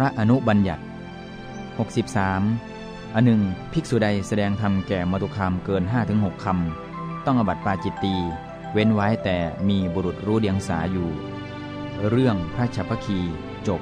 พระอนุบัญญัติ 63 อันหนึ่งภิกษุใดแสดงธรรมแก่มตุคามเกิน 5-6คำต้องอบัติปาจิตตี เว้นไว้แต่มีบุรุษรู้เดียงสาอยู่ เรื่องพระชัพพคีจบ